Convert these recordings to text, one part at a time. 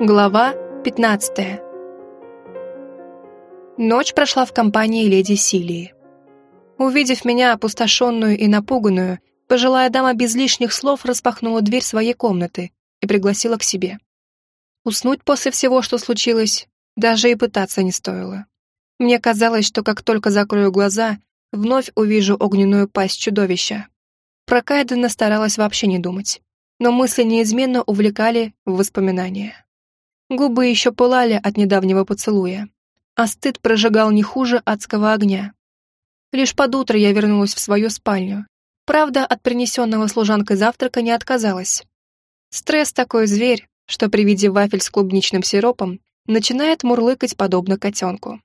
Глава 15 Ночь прошла в компании леди Силии. Увидев меня опустошенную и напуганную, пожилая дама без лишних слов распахнула дверь своей комнаты и пригласила к себе. Уснуть после всего, что случилось, даже и пытаться не стоило. Мне казалось, что как только закрою глаза, вновь увижу огненную пасть чудовища. Про Кайдена старалась вообще не думать, но мысли неизменно увлекали в воспоминания. Губы еще пылали от недавнего поцелуя, а стыд прожигал не хуже адского огня. Лишь под утро я вернулась в свою спальню. Правда, от принесенного служанкой завтрака не отказалась. Стресс такой зверь, что при виде вафель с клубничным сиропом начинает мурлыкать подобно котенку.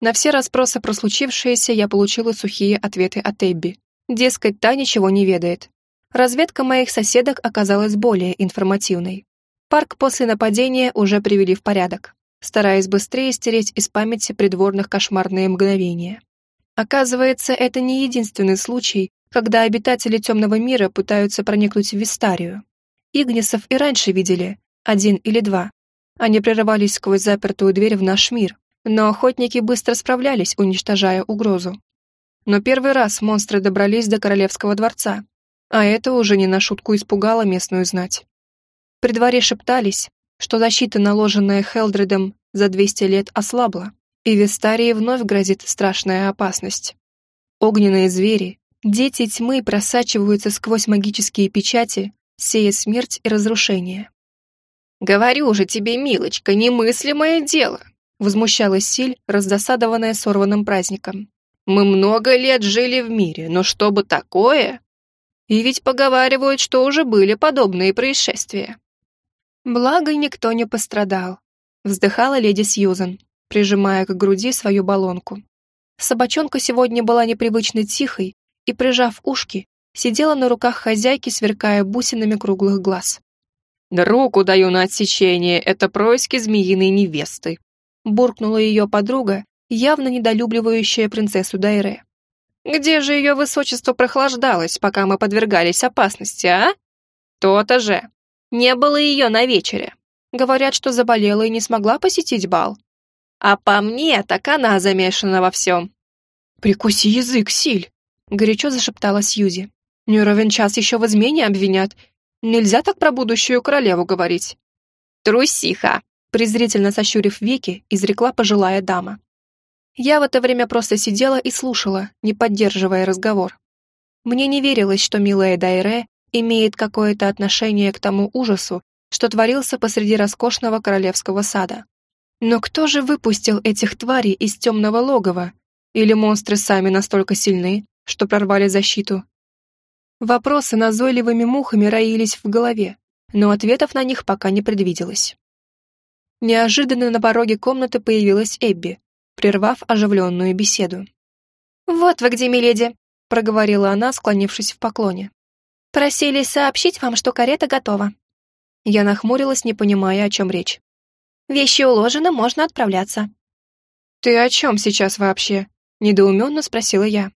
На все расспросы про случившееся я получила сухие ответы от Эбби. Дескать, та ничего не ведает. Разведка моих соседок оказалась более информативной. Парк после нападения уже привели в порядок, стараясь быстрее стереть из памяти придворных кошмарные мгновения. Оказывается, это не единственный случай, когда обитатели темного мира пытаются проникнуть в Вистарию. Игнисов и раньше видели, один или два. Они прорывались сквозь запертую дверь в наш мир, но охотники быстро справлялись, уничтожая угрозу. Но первый раз монстры добрались до королевского дворца, а это уже не на шутку испугало местную знать. При дворе шептались, что защита, наложенная Хелдридом за 200 лет, ослабла, и Вестарии вновь грозит страшная опасность. Огненные звери, дети тьмы просачиваются сквозь магические печати, сея смерть и разрушение. «Говорю же тебе, милочка, немыслимое дело!» возмущалась Силь, раздосадованная сорванным праздником. «Мы много лет жили в мире, но чтобы такое...» И ведь поговаривают, что уже были подобные происшествия. Благо, никто не пострадал, вздыхала леди Сьюзен, прижимая к груди свою баллонку. Собачонка сегодня была непривычно тихой и, прижав ушки, сидела на руках хозяйки, сверкая бусинами круглых глаз. «Руку даю на отсечение, это происки змеиной невесты», буркнула ее подруга, явно недолюбливающая принцессу Дайре. «Где же ее высочество прохлаждалось, пока мы подвергались опасности, а? То-то же. Не было ее на вечере. Говорят, что заболела и не смогла посетить бал. А по мне, так она замешана во всем. «Прикуси язык, Силь!» — горячо зашептала Сьюзи. «Не ровен час еще в измене обвинят. Нельзя так про будущую королеву говорить». «Трусиха!» — презрительно сощурив веки, изрекла пожилая дама. Я в это время просто сидела и слушала, не поддерживая разговор. Мне не верилось, что милая Дайре имеет какое-то отношение к тому ужасу, что творился посреди роскошного королевского сада. Но кто же выпустил этих тварей из темного логова? Или монстры сами настолько сильны, что прорвали защиту? Вопросы назойливыми мухами роились в голове, но ответов на них пока не предвиделось. Неожиданно на пороге комнаты появилась Эбби, прервав оживленную беседу. «Вот вы где, миледи!» — проговорила она, склонившись в поклоне. Просили сообщить вам, что карета готова». Я нахмурилась, не понимая, о чем речь. «Вещи уложены, можно отправляться». «Ты о чем сейчас вообще?» — недоуменно спросила я.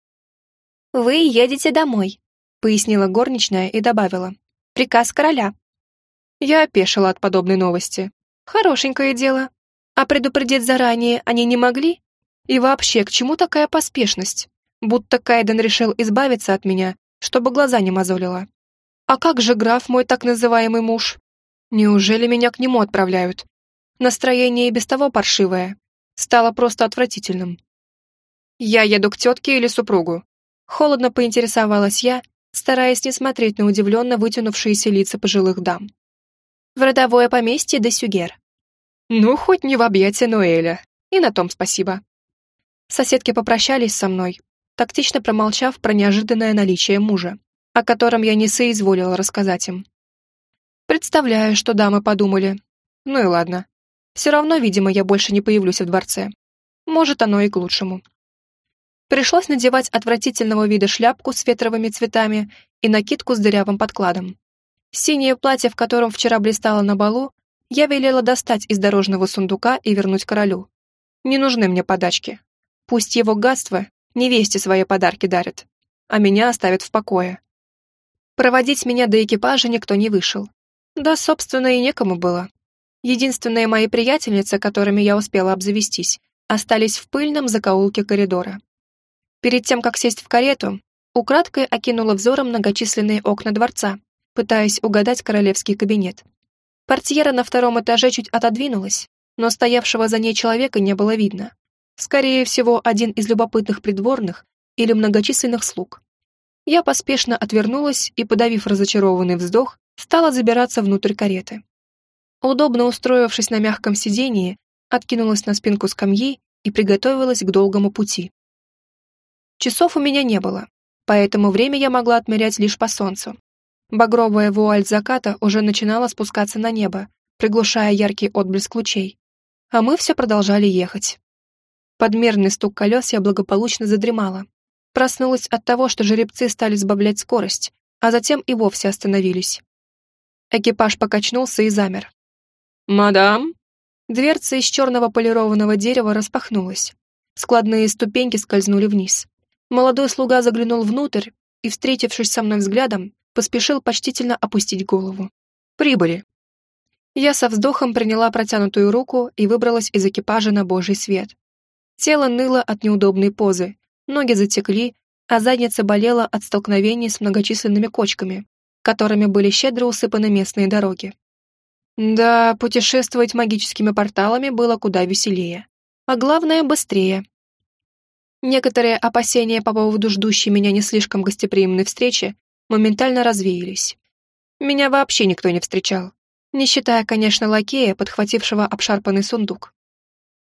«Вы едете домой», — пояснила горничная и добавила. «Приказ короля». Я опешила от подобной новости. Хорошенькое дело. А предупредить заранее они не могли? И вообще, к чему такая поспешность? Будто Кайден решил избавиться от меня чтобы глаза не мозолило. А как же граф, мой так называемый муж? Неужели меня к нему отправляют? Настроение и без того паршивое. Стало просто отвратительным. Я еду к тетке или супругу? Холодно поинтересовалась я, стараясь не смотреть на удивленно вытянувшиеся лица пожилых дам. В родовое поместье де Сюгер. Ну, хоть не в объятия Ноэля. И на том спасибо. Соседки попрощались со мной, тактично промолчав про неожиданное наличие мужа, о котором я не соизволила рассказать им. Представляю, что дамы подумали. Ну и ладно. Все равно, видимо, я больше не появлюсь в дворце. Может, оно и к лучшему. Пришлось надевать отвратительного вида шляпку с ветровыми цветами и накидку с дырявым подкладом. Синее платье, в котором вчера блистало на балу, я велела достать из дорожного сундука и вернуть королю. Не нужны мне подачки. Пусть его гадство невесте свои подарки дарят, а меня оставят в покое. Проводить меня до экипажа никто не вышел. Да, собственно, и некому было. Единственные мои приятельницы, которыми я успела обзавестись, остались в пыльном закоулке коридора. Перед тем, как сесть в карету, украдкой окинула взором многочисленные окна дворца, пытаясь угадать королевский кабинет. Портьера на втором этаже чуть отодвинулась, но стоявшего за ней человека не было видно. Скорее всего, один из любопытных придворных или многочисленных слуг. Я поспешно отвернулась и, подавив разочарованный вздох, стала забираться внутрь кареты. Удобно устроившись на мягком сидении, откинулась на спинку скамьи и приготовилась к долгому пути. Часов у меня не было, поэтому время я могла отмерять лишь по солнцу. Багровая вуаль заката уже начинала спускаться на небо, приглушая яркий отблеск лучей. А мы все продолжали ехать. Подмерный стук колес я благополучно задремала. Проснулась от того, что жеребцы стали сбавлять скорость, а затем и вовсе остановились. Экипаж покачнулся и замер. «Мадам?» Дверца из черного полированного дерева распахнулась. Складные ступеньки скользнули вниз. Молодой слуга заглянул внутрь и, встретившись со мной взглядом, поспешил почтительно опустить голову. «Прибыли». Я со вздохом приняла протянутую руку и выбралась из экипажа на божий свет. Тело ныло от неудобной позы, ноги затекли, а задница болела от столкновений с многочисленными кочками, которыми были щедро усыпаны местные дороги. Да, путешествовать магическими порталами было куда веселее. А главное, быстрее. Некоторые опасения по поводу ждущей меня не слишком гостеприимной встречи моментально развеялись. Меня вообще никто не встречал, не считая, конечно, лакея, подхватившего обшарпанный сундук.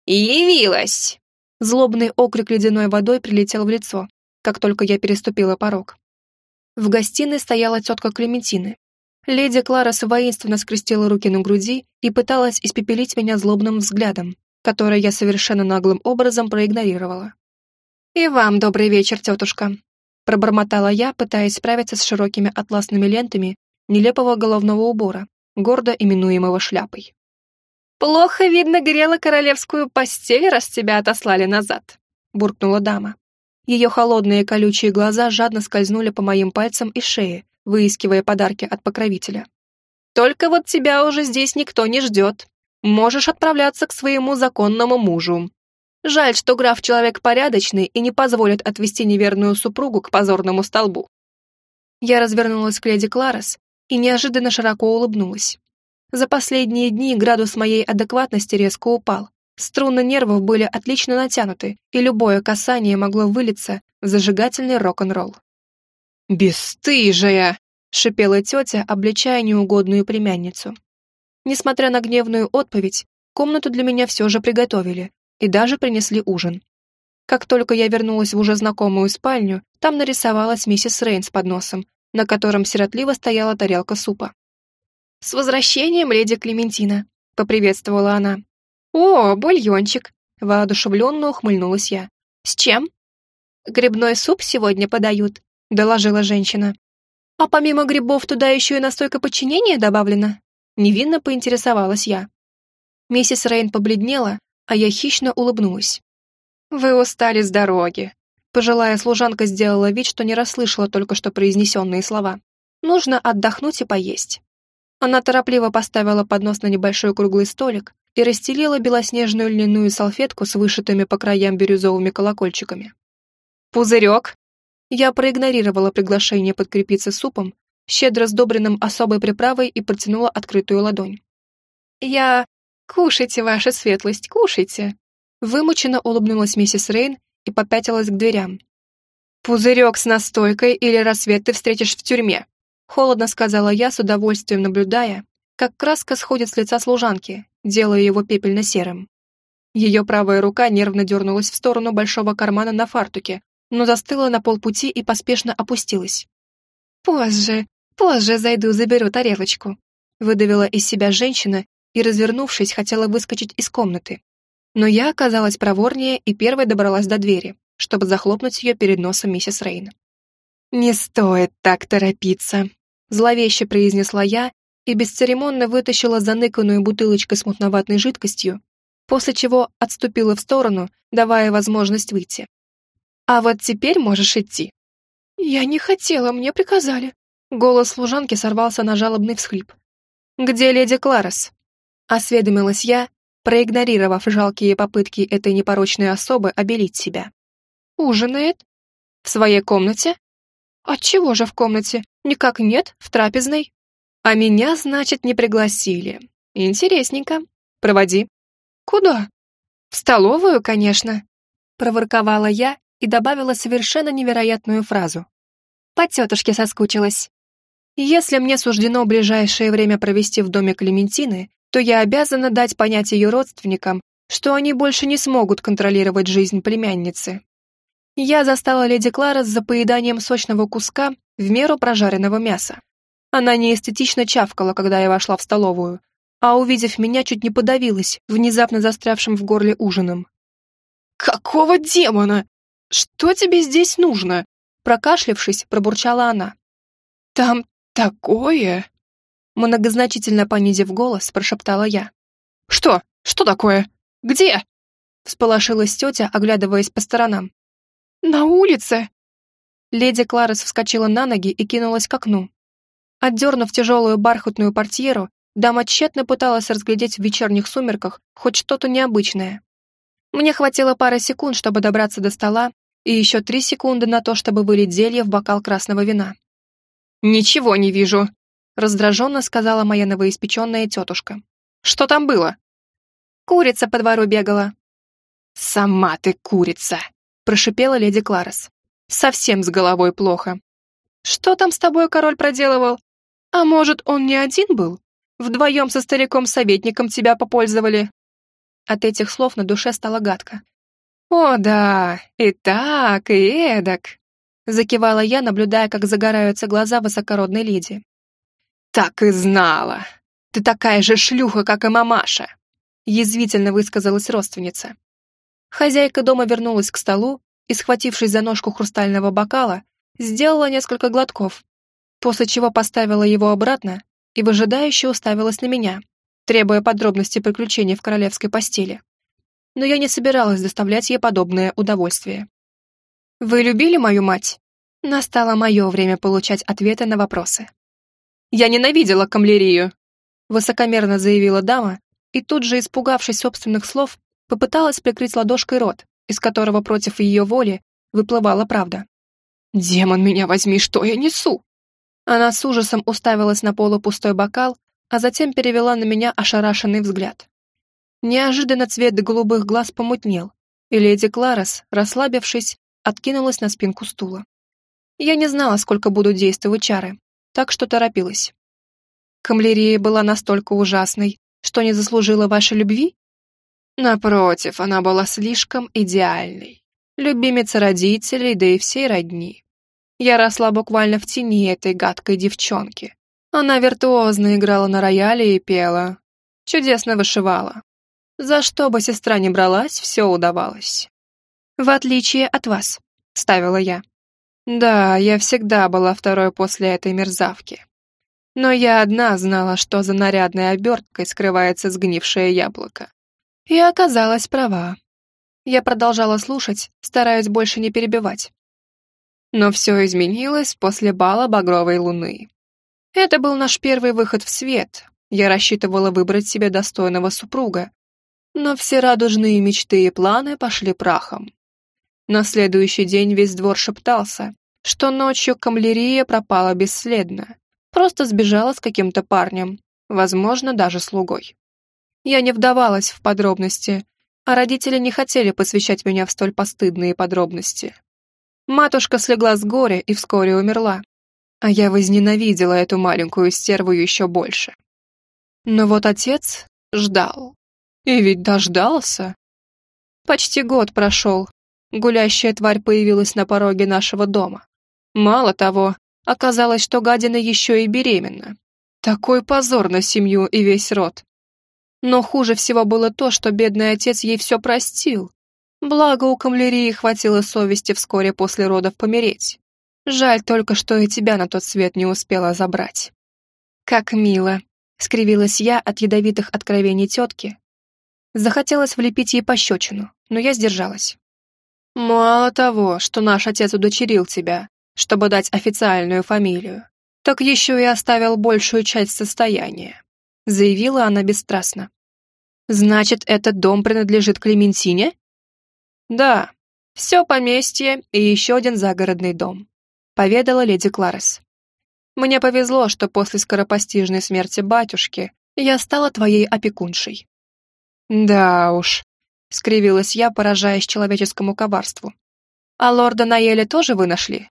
«Явилась!» Злобный окрик ледяной водой прилетел в лицо, как только я переступила порог. В гостиной стояла тетка Клементины, Леди Кларас воинственно скрестила руки на груди и пыталась испепелить меня злобным взглядом, который я совершенно наглым образом проигнорировала. «И вам добрый вечер, тетушка», — пробормотала я, пытаясь справиться с широкими атласными лентами нелепого головного убора, гордо именуемого шляпой. «Плохо, видно, грела королевскую постель, раз тебя отослали назад», — буркнула дама. Ее холодные колючие глаза жадно скользнули по моим пальцам и шее, выискивая подарки от покровителя. «Только вот тебя уже здесь никто не ждет. Можешь отправляться к своему законному мужу. Жаль, что граф человек порядочный и не позволит отвести неверную супругу к позорному столбу». Я развернулась к леди Кларес и неожиданно широко улыбнулась. За последние дни градус моей адекватности резко упал. Струны нервов были отлично натянуты, и любое касание могло вылиться в зажигательный рок-н-ролл. «Бесстыжая!» — шипела тетя, обличая неугодную племянницу. Несмотря на гневную отповедь, комнату для меня все же приготовили и даже принесли ужин. Как только я вернулась в уже знакомую спальню, там нарисовалась миссис Рейн с подносом, на котором сиротливо стояла тарелка супа. «С возвращением, леди Клементина!» — поприветствовала она. «О, бульончик!» — воодушевленно ухмыльнулась я. «С чем?» «Грибной суп сегодня подают», доложила женщина. «А помимо грибов туда еще и настойка подчинения добавлена?» Невинно поинтересовалась я. Миссис Рейн побледнела, а я хищно улыбнулась. «Вы устали с дороги». Пожилая служанка сделала вид, что не расслышала только что произнесенные слова. «Нужно отдохнуть и поесть». Она торопливо поставила поднос на небольшой круглый столик и расстелила белоснежную льняную салфетку с вышитыми по краям бирюзовыми колокольчиками. «Пузырек!» Я проигнорировала приглашение подкрепиться супом, щедро сдобренным особой приправой и протянула открытую ладонь. «Я... Кушайте, ваша светлость, кушайте!» Вымученно улыбнулась миссис Рейн и попятилась к дверям. «Пузырек с настойкой или рассвет ты встретишь в тюрьме», холодно сказала я, с удовольствием наблюдая, как краска сходит с лица служанки, делая его пепельно-серым. Ее правая рука нервно дернулась в сторону большого кармана на фартуке, но застыла на полпути и поспешно опустилась. «Позже, позже зайду, заберу тарелочку», выдавила из себя женщина и, развернувшись, хотела выскочить из комнаты. Но я оказалась проворнее и первой добралась до двери, чтобы захлопнуть ее перед носом миссис Рейн. «Не стоит так торопиться», зловеще произнесла я и бесцеремонно вытащила заныканную бутылочкой с мутноватной жидкостью, после чего отступила в сторону, давая возможность выйти. А вот теперь можешь идти». «Я не хотела, мне приказали». Голос служанки сорвался на жалобный всхлип. «Где леди Кларес?» Осведомилась я, проигнорировав жалкие попытки этой непорочной особы обелить себя. «Ужинает? В своей комнате? Отчего же в комнате? Никак нет, в трапезной. А меня, значит, не пригласили. Интересненько. Проводи. Куда? В столовую, конечно. Проворковала я и добавила совершенно невероятную фразу. По тетушке соскучилась. Если мне суждено ближайшее время провести в доме Клементины, то я обязана дать понять ее родственникам, что они больше не смогут контролировать жизнь племянницы. Я застала леди Кларес за поеданием сочного куска в меру прожаренного мяса. Она неэстетично чавкала, когда я вошла в столовую, а, увидев меня, чуть не подавилась, внезапно застрявшим в горле ужином. «Какого демона? Что тебе здесь нужно?» Прокашлявшись, пробурчала она. «Там такое...» Многозначительно понизив голос, прошептала я. «Что? Что такое? Где?» Всполошилась тетя, оглядываясь по сторонам. «На улице!» Леди Кларес вскочила на ноги и кинулась к окну. Отдернув тяжелую бархатную портьеру, дама тщетно пыталась разглядеть в вечерних сумерках хоть что-то необычное. Мне хватило пары секунд, чтобы добраться до стола, и еще три секунды на то, чтобы вылить зелье в бокал красного вина. «Ничего не вижу», — раздраженно сказала моя новоиспеченная тетушка. «Что там было?» «Курица по двору бегала». «Сама ты курица», — прошипела леди Кларес. Совсем с головой плохо. Что там с тобой король проделывал? А может, он не один был? Вдвоем со стариком-советником тебя попользовали?» От этих слов на душе стало гадко. «О да, и так, и эдак», — закивала я, наблюдая, как загораются глаза высокородной леди. «Так и знала! Ты такая же шлюха, как и мамаша!» — язвительно высказалась родственница. Хозяйка дома вернулась к столу и, схватившись за ножку хрустального бокала, сделала несколько глотков, после чего поставила его обратно и выжидающе уставилась на меня, требуя подробностей приключений в королевской постели. Но я не собиралась доставлять ей подобное удовольствие. «Вы любили мою мать?» Настало мое время получать ответы на вопросы. «Я ненавидела камлерию», — высокомерно заявила дама, и тут же, испугавшись собственных слов, попыталась прикрыть ладошкой рот, из которого против ее воли выплывала правда. «Демон, меня возьми, что я несу?» Она с ужасом уставилась на полупустой бокал, а затем перевела на меня ошарашенный взгляд. Неожиданно цвет голубых глаз помутнел, и леди Кларес, расслабившись, откинулась на спинку стула. Я не знала, сколько буду действовать чары, так что торопилась. Камлерия была настолько ужасной, что не заслужила вашей любви? Напротив, она была слишком идеальной. Любимица родителей, да и всей родни. Я росла буквально в тени этой гадкой девчонки. Она виртуозно играла на рояле и пела. Чудесно вышивала. За что бы сестра ни бралась, все удавалось. «В отличие от вас», — ставила я. Да, я всегда была второй после этой мерзавки. Но я одна знала, что за нарядной оберткой скрывается сгнившее яблоко. И оказалась права. Я продолжала слушать, стараясь больше не перебивать. Но все изменилось после бала Багровой Луны. Это был наш первый выход в свет. Я рассчитывала выбрать себе достойного супруга. Но все радужные мечты и планы пошли прахом. На следующий день весь двор шептался, что ночью камлерия пропала бесследно, просто сбежала с каким-то парнем, возможно, даже слугой. Я не вдавалась в подробности, а родители не хотели посвящать меня в столь постыдные подробности. Матушка слегла с горя и вскоре умерла, а я возненавидела эту маленькую стерву еще больше. Но вот отец ждал. И ведь дождался. Почти год прошел. Гулящая тварь появилась на пороге нашего дома. Мало того, оказалось, что гадина еще и беременна. Такой позор на семью и весь род. Но хуже всего было то, что бедный отец ей все простил, Благо, у камлерии хватило совести вскоре после родов помереть. Жаль только, что и тебя на тот свет не успела забрать. Как мило, скривилась я от ядовитых откровений тетки. Захотелось влепить ей пощечину, но я сдержалась. Мало того, что наш отец удочерил тебя, чтобы дать официальную фамилию, так еще и оставил большую часть состояния, заявила она бесстрастно. Значит, этот дом принадлежит Клементине? Да, все поместье и еще один загородный дом, поведала леди Кларес. Мне повезло, что после скоропостижной смерти батюшки я стала твоей опекуншей. Да уж, скривилась я, поражаясь человеческому коварству. А лорда Наэля тоже вы нашли?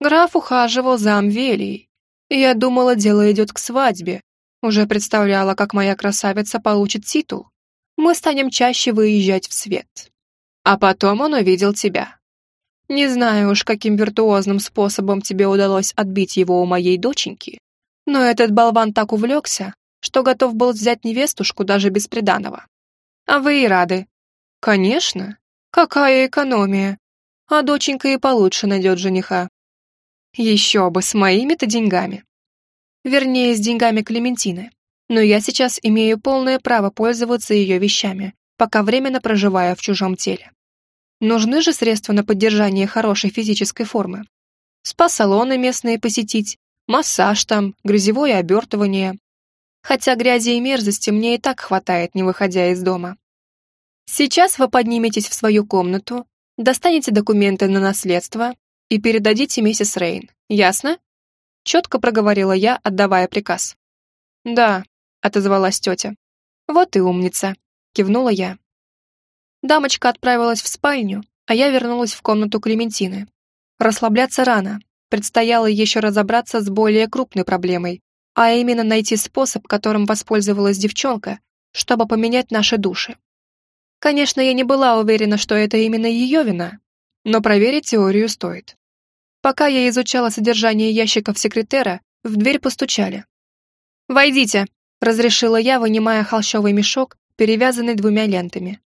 Граф ухаживал за Амвелией. Я думала, дело идет к свадьбе. Уже представляла, как моя красавица получит титул. Мы станем чаще выезжать в свет. А потом он увидел тебя. Не знаю уж, каким виртуозным способом тебе удалось отбить его у моей доченьки, но этот болван так увлекся, что готов был взять невестушку даже без приданого. А вы и рады. Конечно. Какая экономия. А доченька и получше найдет жениха. Еще бы, с моими-то деньгами. Вернее, с деньгами Клементины. Но я сейчас имею полное право пользоваться ее вещами, пока временно проживая в чужом теле. Нужны же средства на поддержание хорошей физической формы. Спа-салоны местные посетить, массаж там, грязевое обертывание, хотя грязи и мерзости мне и так хватает, не выходя из дома. Сейчас вы подниметесь в свою комнату, достанете документы на наследство и передадите миссис Рейн, ясно?» Четко проговорила я, отдавая приказ. «Да», — отозвалась тетя. «Вот и умница», — кивнула я. Дамочка отправилась в спальню, а я вернулась в комнату Клементины. Расслабляться рано, предстояло еще разобраться с более крупной проблемой, а именно найти способ, которым воспользовалась девчонка, чтобы поменять наши души. Конечно, я не была уверена, что это именно ее вина, но проверить теорию стоит. Пока я изучала содержание ящиков секретера, в дверь постучали. «Войдите», — разрешила я, вынимая холщовый мешок, перевязанный двумя лентами.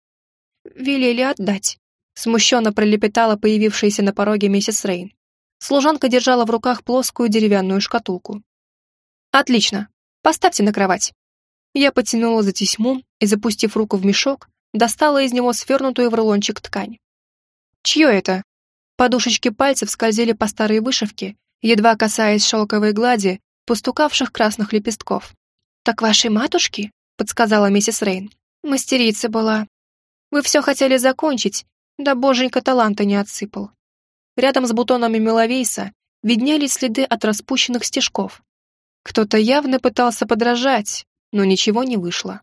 «Велели отдать», — смущенно пролепетала появившаяся на пороге миссис Рейн. Служанка держала в руках плоскую деревянную шкатулку. «Отлично. Поставьте на кровать». Я потянула за тесьму и, запустив руку в мешок, достала из него свернутую в рулончик ткань. «Чье это?» Подушечки пальцев скользили по старой вышивке, едва касаясь шелковой глади пустукавших красных лепестков. «Так вашей матушки?» — подсказала миссис Рейн. «Мастерица была. Вы все хотели закончить, да боженька таланта не отсыпал». Рядом с бутонами меловейса виднелись следы от распущенных стежков. Кто-то явно пытался подражать, но ничего не вышло.